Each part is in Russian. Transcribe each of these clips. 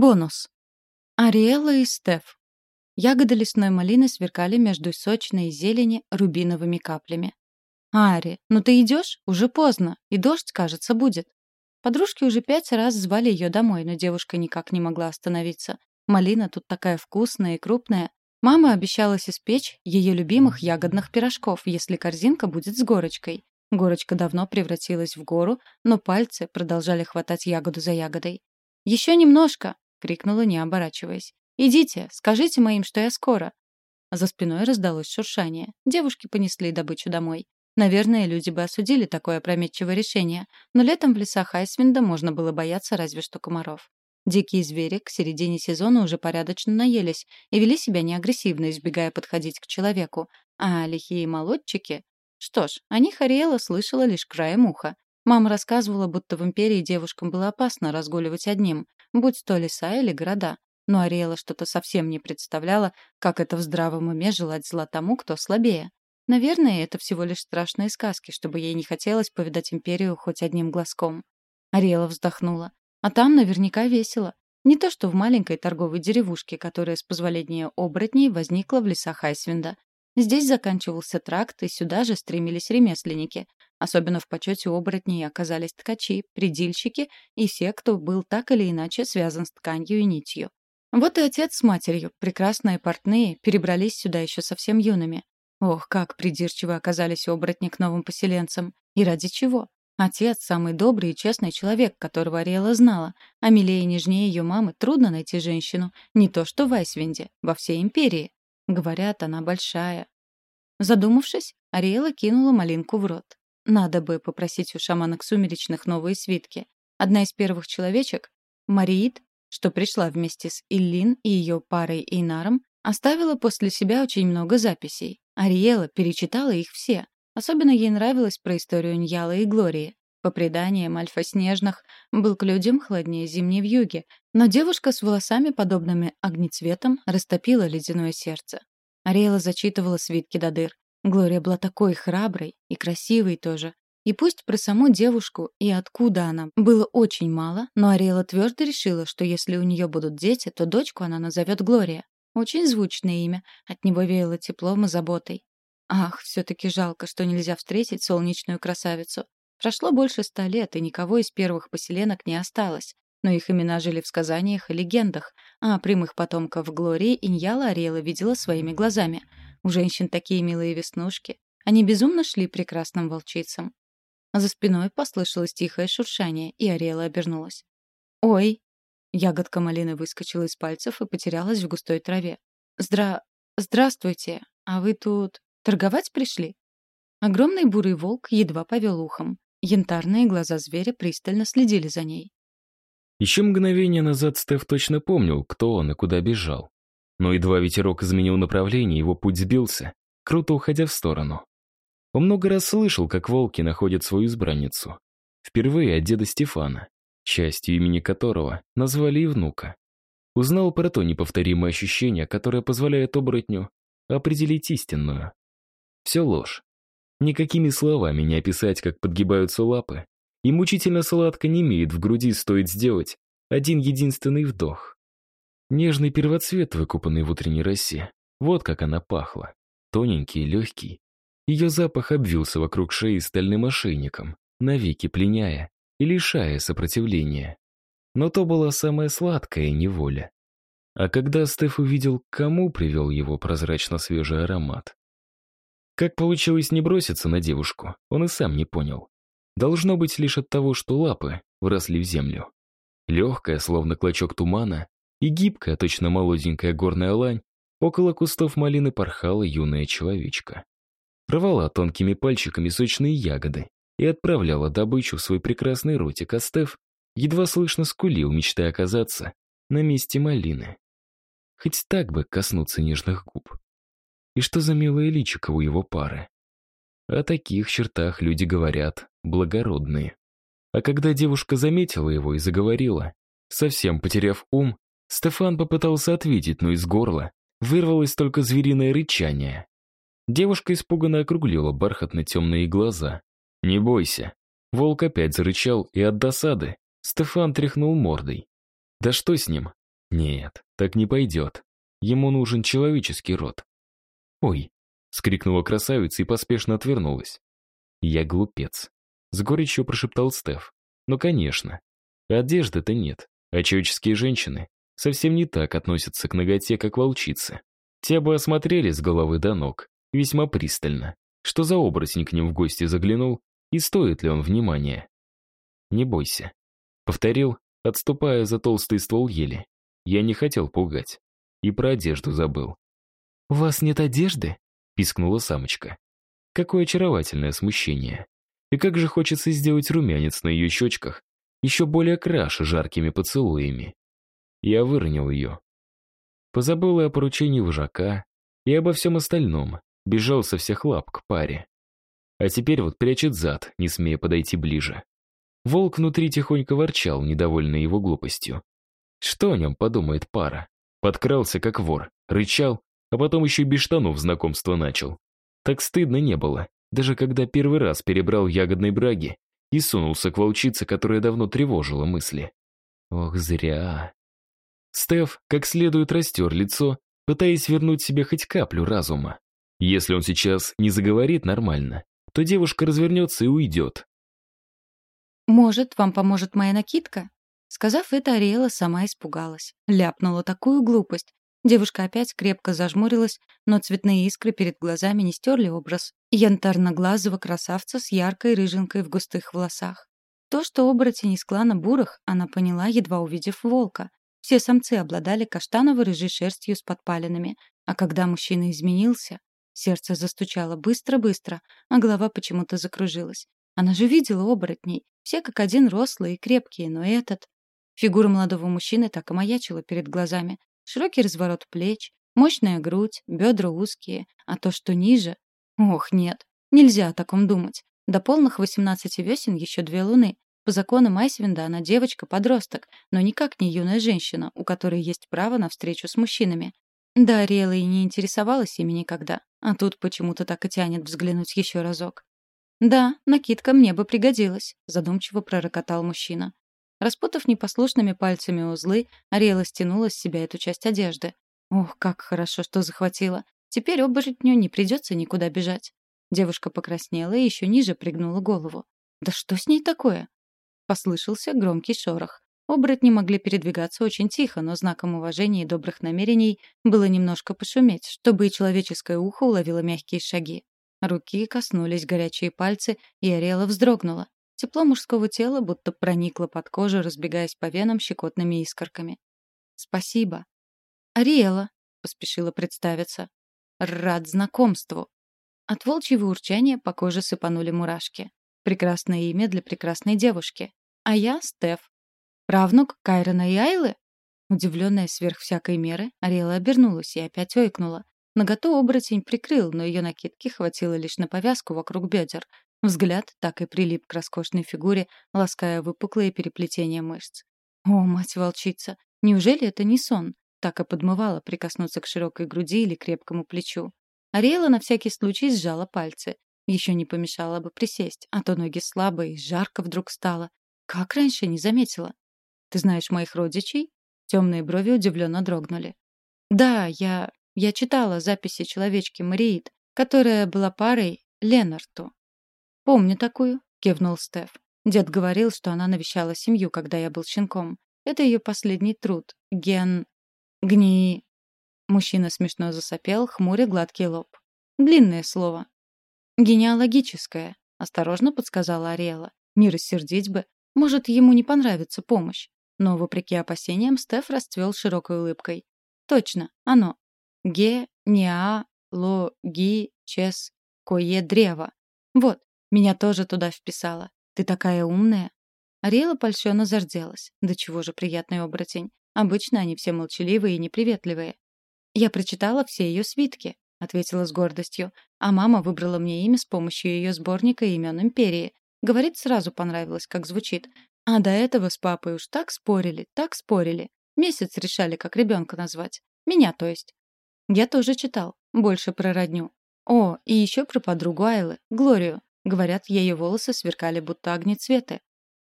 Бонус. Ариэлла и Стеф. Ягоды лесной малины сверкали между сочной зелени рубиновыми каплями. «Ари, ну ты идешь? Уже поздно, и дождь, кажется, будет». Подружки уже пять раз звали ее домой, но девушка никак не могла остановиться. Малина тут такая вкусная и крупная. Мама обещалась испечь ее любимых ягодных пирожков, если корзинка будет с горочкой. Горочка давно превратилась в гору, но пальцы продолжали хватать ягоду за ягодой. «Еще немножко!» — крикнула, не оборачиваясь. «Идите, скажите моим, что я скоро». За спиной раздалось шуршание. Девушки понесли добычу домой. Наверное, люди бы осудили такое опрометчивое решение, но летом в лесах Айсвинда можно было бояться разве что комаров. Дикие звери к середине сезона уже порядочно наелись и вели себя неагрессивно, избегая подходить к человеку, а лихие молодчики... Что ж, о них Ариэла слышала лишь краем уха. Мама рассказывала, будто в Империи девушкам было опасно разгуливать одним, будь то леса или города. Но Ариэла что-то совсем не представляла, как это в здравом уме желать зла тому, кто слабее. Наверное, это всего лишь страшные сказки, чтобы ей не хотелось повидать Империю хоть одним глазком. Ариэла вздохнула. А там наверняка весело. Не то что в маленькой торговой деревушке, которая, с позволения оборотней, возникла в лесах Айсвинда. Здесь заканчивался тракт, и сюда же стремились ремесленники. Особенно в почете оборотней оказались ткачи, предильщики и все, кто был так или иначе связан с тканью и нитью. Вот и отец с матерью, прекрасные портные, перебрались сюда еще совсем юными. Ох, как придирчиво оказались оборотни к новым поселенцам. И ради чего? Отец — самый добрый и честный человек, которого Ариэла знала. А милее и нежнее ее мамы трудно найти женщину. Не то что в Айсвинде, во всей империи. Говорят, она большая. Задумавшись, Ариэла кинула малинку в рот. Надо бы попросить у шаманок сумеречных новые свитки. Одна из первых человечек, Мариит, что пришла вместе с Иллин и ее парой Эйнаром, оставила после себя очень много записей. Ариэла перечитала их все. Особенно ей нравилось про историю Ньяла и Глории. По преданиям, Альфа Снежных был к людям холоднее зимней вьюги, но девушка с волосами, подобными огнецветом, растопила ледяное сердце. Ариэла зачитывала свитки до дыр. Глория была такой храброй и красивой тоже. И пусть про саму девушку и откуда она было очень мало, но Ариэла твердо решила, что если у нее будут дети, то дочку она назовет Глория. Очень звучное имя, от него веяло теплом и заботой. Ах, все-таки жалко, что нельзя встретить солнечную красавицу. Прошло больше ста лет, и никого из первых поселенок не осталось. Но их имена жили в сказаниях и легендах, а прямых потомков Глории Иньяла Ариэла видела своими глазами. У женщин такие милые веснушки. Они безумно шли прекрасным волчицам. За спиной послышалось тихое шуршание, и Ариэла обернулась. «Ой!» Ягодка малины выскочила из пальцев и потерялась в густой траве. «Здра... Здравствуйте! А вы тут торговать пришли?» Огромный бурый волк едва повел ухом. Янтарные глаза зверя пристально следили за ней. Еще мгновение назад Стеф точно помнил, кто он и куда бежал. Но едва ветерок изменил направление, его путь сбился, круто уходя в сторону. Он много раз слышал, как волки находят свою избранницу. Впервые от деда Стефана, частью имени которого назвали и внука. Узнал про то неповторимое ощущение, которое позволяет оборотню определить истинную. Все ложь. Никакими словами не описать, как подгибаются лапы, и мучительно сладко не имеет в груди стоит сделать один единственный вдох. Нежный первоцвет, выкупанный в утренней росе. Вот как она пахла. Тоненький и легкий. Ее запах обвился вокруг шеи стальным ошейником, навеки пленяя и лишая сопротивления. Но то была самая сладкая неволя. А когда Стеф увидел, кому привел его прозрачно-свежий аромат, как получилось не броситься на девушку, он и сам не понял. Должно быть лишь от того, что лапы вросли в землю. Легкая, словно клочок тумана, и гибкая, точно молоденькая горная лань, около кустов малины порхала юная человечка. Рвала тонкими пальчиками сочные ягоды и отправляла добычу в свой прекрасный ротик, а Стеф едва слышно скулил, мечтая оказаться на месте малины. Хоть так бы коснуться нежных губ. И что за милое личико у его пары? О таких чертах люди говорят благородные. А когда девушка заметила его и заговорила, совсем потеряв ум, Стефан попытался ответить, но из горла вырвалось только звериное рычание. Девушка испуганно округлила бархатно-темные глаза. «Не бойся». Волк опять зарычал, и от досады Стефан тряхнул мордой. «Да что с ним? Нет, так не пойдет. Ему нужен человеческий род. «Ой!» — скрикнула красавица и поспешно отвернулась. «Я глупец», — с горечью прошептал Стеф. «Ну, конечно. Одежды-то нет, а человеческие женщины совсем не так относятся к ноготе, как волчицы. Те бы осмотрели с головы до ног, весьма пристально. Что за оборотень к ним в гости заглянул, и стоит ли он внимания? «Не бойся», — повторил, отступая за толстый ствол ели. Я не хотел пугать. И про одежду забыл. «У вас нет одежды?» — пискнула самочка. Какое очаровательное смущение. И как же хочется сделать румянец на ее щечках, еще более краше жаркими поцелуями. Я выронил ее. Позабыл и о поручении вожака, и обо всем остальном, бежал со всех лап к паре. А теперь вот прячет зад, не смея подойти ближе. Волк внутри тихонько ворчал, недовольный его глупостью. Что о нем подумает пара? Подкрался, как вор, рычал, а потом еще и без штанов знакомство начал. Так стыдно не было, даже когда первый раз перебрал ягодной браги и сунулся к волчице, которая давно тревожила мысли. Ох, зря. Стеф как следует растер лицо, пытаясь вернуть себе хоть каплю разума. Если он сейчас не заговорит нормально, то девушка развернется и уйдет. «Может, вам поможет моя накидка?» Сказав это, Ариэла сама испугалась. Ляпнула такую глупость. Девушка опять крепко зажмурилась, но цветные искры перед глазами не стерли образ янтарно-глазого красавца с яркой рыжинкой в густых волосах. То, что оборотень из клана Бурах, она поняла, едва увидев волка. Все самцы обладали каштаново-рыжей шерстью с подпалинами, а когда мужчина изменился, сердце застучало быстро-быстро, а голова почему-то закружилась. Она же видела оборотней, все как один рослые и крепкие, но этот... Фигура молодого мужчины так и маячила перед глазами. Широкий разворот плеч, мощная грудь, бедра узкие, а то, что ниже... Ох, нет, нельзя о таком думать. До полных 18 весен еще две луны. По законам Айсвинда она девочка-подросток, но никак не юная женщина, у которой есть право на встречу с мужчинами. Да, Ариэла и не интересовалась ими никогда, а тут почему-то так и тянет взглянуть еще разок. «Да, накидка мне бы пригодилась», — задумчиво пророкотал мужчина. Распутав непослушными пальцами узлы, Ариэла стянула с себя эту часть одежды. Ох, как хорошо, что захватила. Теперь оборотню не придется никуда бежать. Девушка покраснела и еще ниже пригнула голову. «Да что с ней такое?» Послышался громкий шорох. Оборотни могли передвигаться очень тихо, но знаком уважения и добрых намерений было немножко пошуметь, чтобы и человеческое ухо уловило мягкие шаги. Руки коснулись горячие пальцы, и Ариэла вздрогнула. Тепло мужского тела будто проникло под кожу, разбегаясь по венам щекотными искорками. «Спасибо». «Ариэла», — поспешила представиться. «Рад знакомству». От волчьего урчания по коже сыпанули мурашки. Прекрасное имя для прекрасной девушки. А я — Стеф. Правнук Кайрона и Айлы? Удивленная сверх всякой меры, Ариэла обернулась и опять ойкнула. Наготу оборотень прикрыл, но ее накидки хватило лишь на повязку вокруг бедер. Взгляд так и прилип к роскошной фигуре, лаская выпуклые переплетения мышц. О, мать-волчица, неужели это не сон? Так и подмывала прикоснуться к широкой груди или крепкому плечу. Ариэла на всякий случай сжала пальцы. Еще не помешало бы присесть, а то ноги слабые, жарко вдруг стало. Как раньше не заметила? Ты знаешь моих родичей? Темные брови удивленно дрогнули. Да, я... я читала записи человечки Мариит, которая была парой Ленарту. «Помню такую», — кивнул Стеф. Дед говорил, что она навещала семью, когда я был щенком. Это ее последний труд. Ген... Гни... Мужчина смешно засопел, хмуря гладкий лоб. Длинное слово. «Генеалогическое», — осторожно подсказала Ариэла. «Не рассердить бы. Может, ему не понравится помощь». Но, вопреки опасениям, Стеф расцвел широкой улыбкой. «Точно, оно. Ге-неа-ло-ги-чес-кое древо. Вот, меня тоже туда вписала. Ты такая умная. Ариэла польщенно зарделась. Да чего же приятный оборотень. Обычно они все молчаливые и неприветливые. Я прочитала все ее свитки, ответила с гордостью. А мама выбрала мне имя с помощью ее сборника имен империи. Говорит, сразу понравилось, как звучит. А до этого с папой уж так спорили, так спорили. Месяц решали, как ребенка назвать. Меня, то есть. Я тоже читал. Больше про родню. О, и еще про подругу Айлы, Глорию. Говорят, ее волосы сверкали будто огнецветы.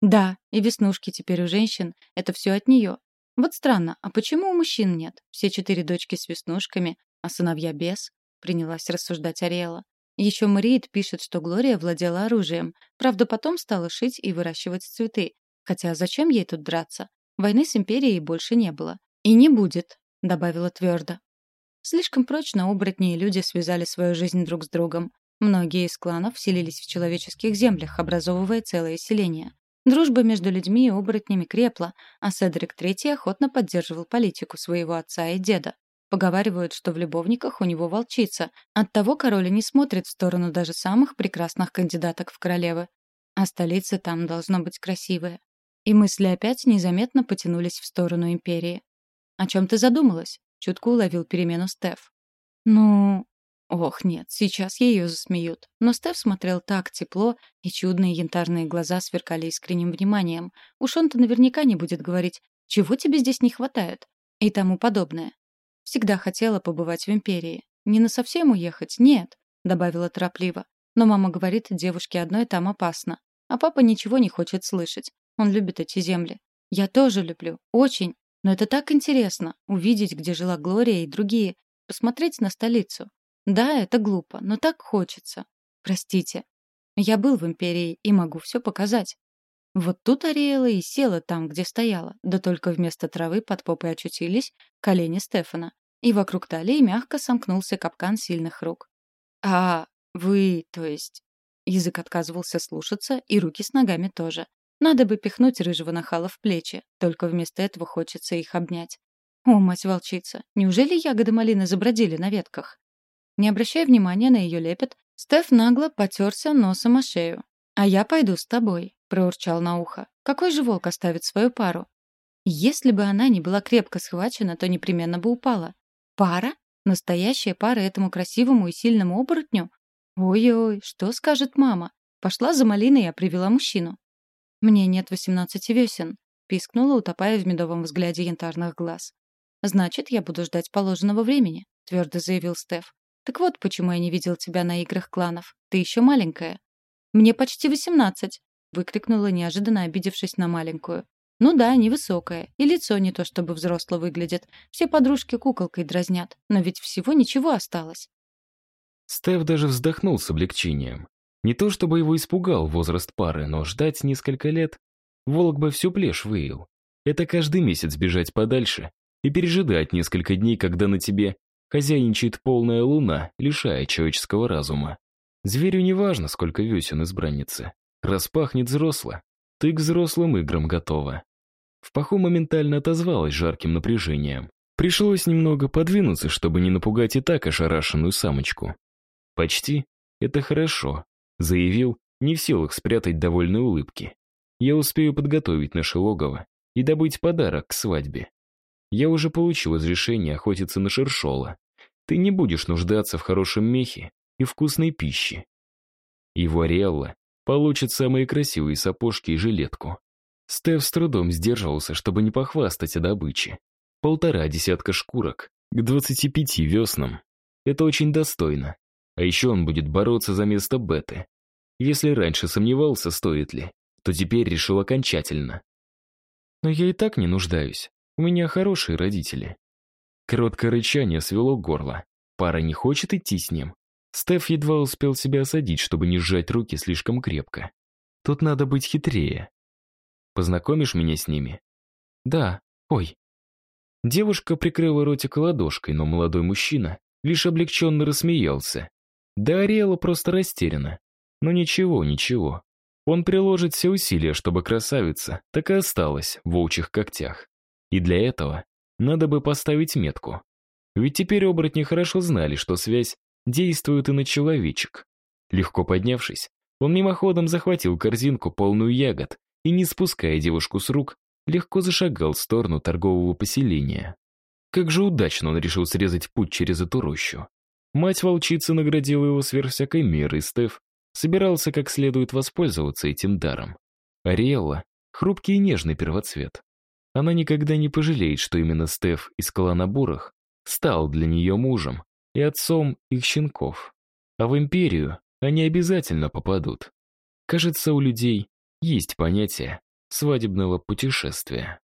Да, и веснушки теперь у женщин — это все от нее. Вот странно, а почему у мужчин нет? Все четыре дочки с веснушками, а сыновья без? Принялась рассуждать Ариэла. Еще Мариет пишет, что Глория владела оружием. Правда, потом стала шить и выращивать цветы. Хотя зачем ей тут драться? Войны с Империей больше не было. И не будет, добавила твердо. Слишком прочно оборотни и люди связали свою жизнь друг с другом. Многие из кланов селились в человеческих землях, образовывая целое селение. Дружба между людьми и оборотнями крепла, а Седрик III охотно поддерживал политику своего отца и деда. Поговаривают, что в любовниках у него волчица. Оттого король не смотрит в сторону даже самых прекрасных кандидаток в королевы. А столица там должна быть красивая. И мысли опять незаметно потянулись в сторону империи. «О чем ты задумалась?» — чутко уловил перемену Стеф. «Ну...» Ох, нет, сейчас ее засмеют. Но Стеф смотрел так тепло, и чудные янтарные глаза сверкали искренним вниманием. Уж он-то наверняка не будет говорить «Чего тебе здесь не хватает?» и тому подобное. Всегда хотела побывать в империи. Не на совсем уехать, нет, добавила торопливо. Но мама говорит, девушке одной там опасно. А папа ничего не хочет слышать. Он любит эти земли. Я тоже люблю, очень. Но это так интересно увидеть, где жила Глория и другие, посмотреть на столицу. Да, это глупо, но так хочется. Простите. Я был в империи и могу все показать. Вот тут Ариэла и села там, где стояла, да только вместо травы под попой очутились колени Стефана и вокруг талии мягко сомкнулся капкан сильных рук. «А вы, то есть...» Язык отказывался слушаться, и руки с ногами тоже. Надо бы пихнуть рыжего нахала в плечи, только вместо этого хочется их обнять. О, мать-волчица, неужели ягоды малины забродили на ветках? Не обращая внимания на ее лепет, Стеф нагло потерся носом о шею. «А я пойду с тобой», — проурчал на ухо. «Какой же волк оставит свою пару?» Если бы она не была крепко схвачена, то непременно бы упала. Пара? Настоящая пара этому красивому и сильному оборотню? Ой-ой, что скажет мама? Пошла за малиной, а привела мужчину. Мне нет восемнадцати весен, пискнула, утопая в медовом взгляде янтарных глаз. Значит, я буду ждать положенного времени, твердо заявил Стеф. Так вот, почему я не видел тебя на играх кланов. Ты еще маленькая. Мне почти восемнадцать, выкрикнула, неожиданно обидевшись на маленькую. Ну да, невысокая, и лицо не то чтобы взросло выглядит. Все подружки куколкой дразнят, но ведь всего ничего осталось. Стеф даже вздохнул с облегчением. Не то чтобы его испугал возраст пары, но ждать несколько лет волк бы всю плешь выил. Это каждый месяц бежать подальше и пережидать несколько дней, когда на тебе хозяйничает полная луна, лишая человеческого разума. Зверю не важно, сколько весен избранницы. Распахнет взросло, ты к взрослым играм готова. В паху моментально отозвалась жарким напряжением. Пришлось немного подвинуться, чтобы не напугать и так ошарашенную самочку. «Почти. Это хорошо», — заявил, не в силах спрятать довольные улыбки. «Я успею подготовить наше логово и добыть подарок к свадьбе. Я уже получил разрешение охотиться на шершола. Ты не будешь нуждаться в хорошем мехе и вкусной пище». Его Ариэлла получит самые красивые сапожки и жилетку. Стеф с трудом сдерживался, чтобы не похвастать о добыче. Полтора десятка шкурок к 25 веснам. Это очень достойно. А еще он будет бороться за место Беты. Если раньше сомневался, стоит ли, то теперь решил окончательно. Но я и так не нуждаюсь. У меня хорошие родители. Короткое рычание свело горло. Пара не хочет идти с ним. Стеф едва успел себя осадить, чтобы не сжать руки слишком крепко. Тут надо быть хитрее. Познакомишь меня с ними? Да. Ой. Девушка прикрыла ротик ладошкой, но молодой мужчина лишь облегченно рассмеялся. Да Ариэла просто растеряна. Но ничего, ничего. Он приложит все усилия, чтобы красавица так и осталась в волчьих когтях. И для этого надо бы поставить метку. Ведь теперь оборотни хорошо знали, что связь действует и на человечек. Легко поднявшись, он мимоходом захватил корзинку, полную ягод, и, не спуская девушку с рук, легко зашагал в сторону торгового поселения. Как же удачно он решил срезать путь через эту рощу. Мать-волчица наградила его сверх всякой меры, и Стеф собирался как следует воспользоваться этим даром. Ариэлла — хрупкий и нежный первоцвет. Она никогда не пожалеет, что именно Стеф из Каланабурах стал для нее мужем и отцом их щенков. А в империю они обязательно попадут. Кажется, у людей есть понятие свадебного путешествия.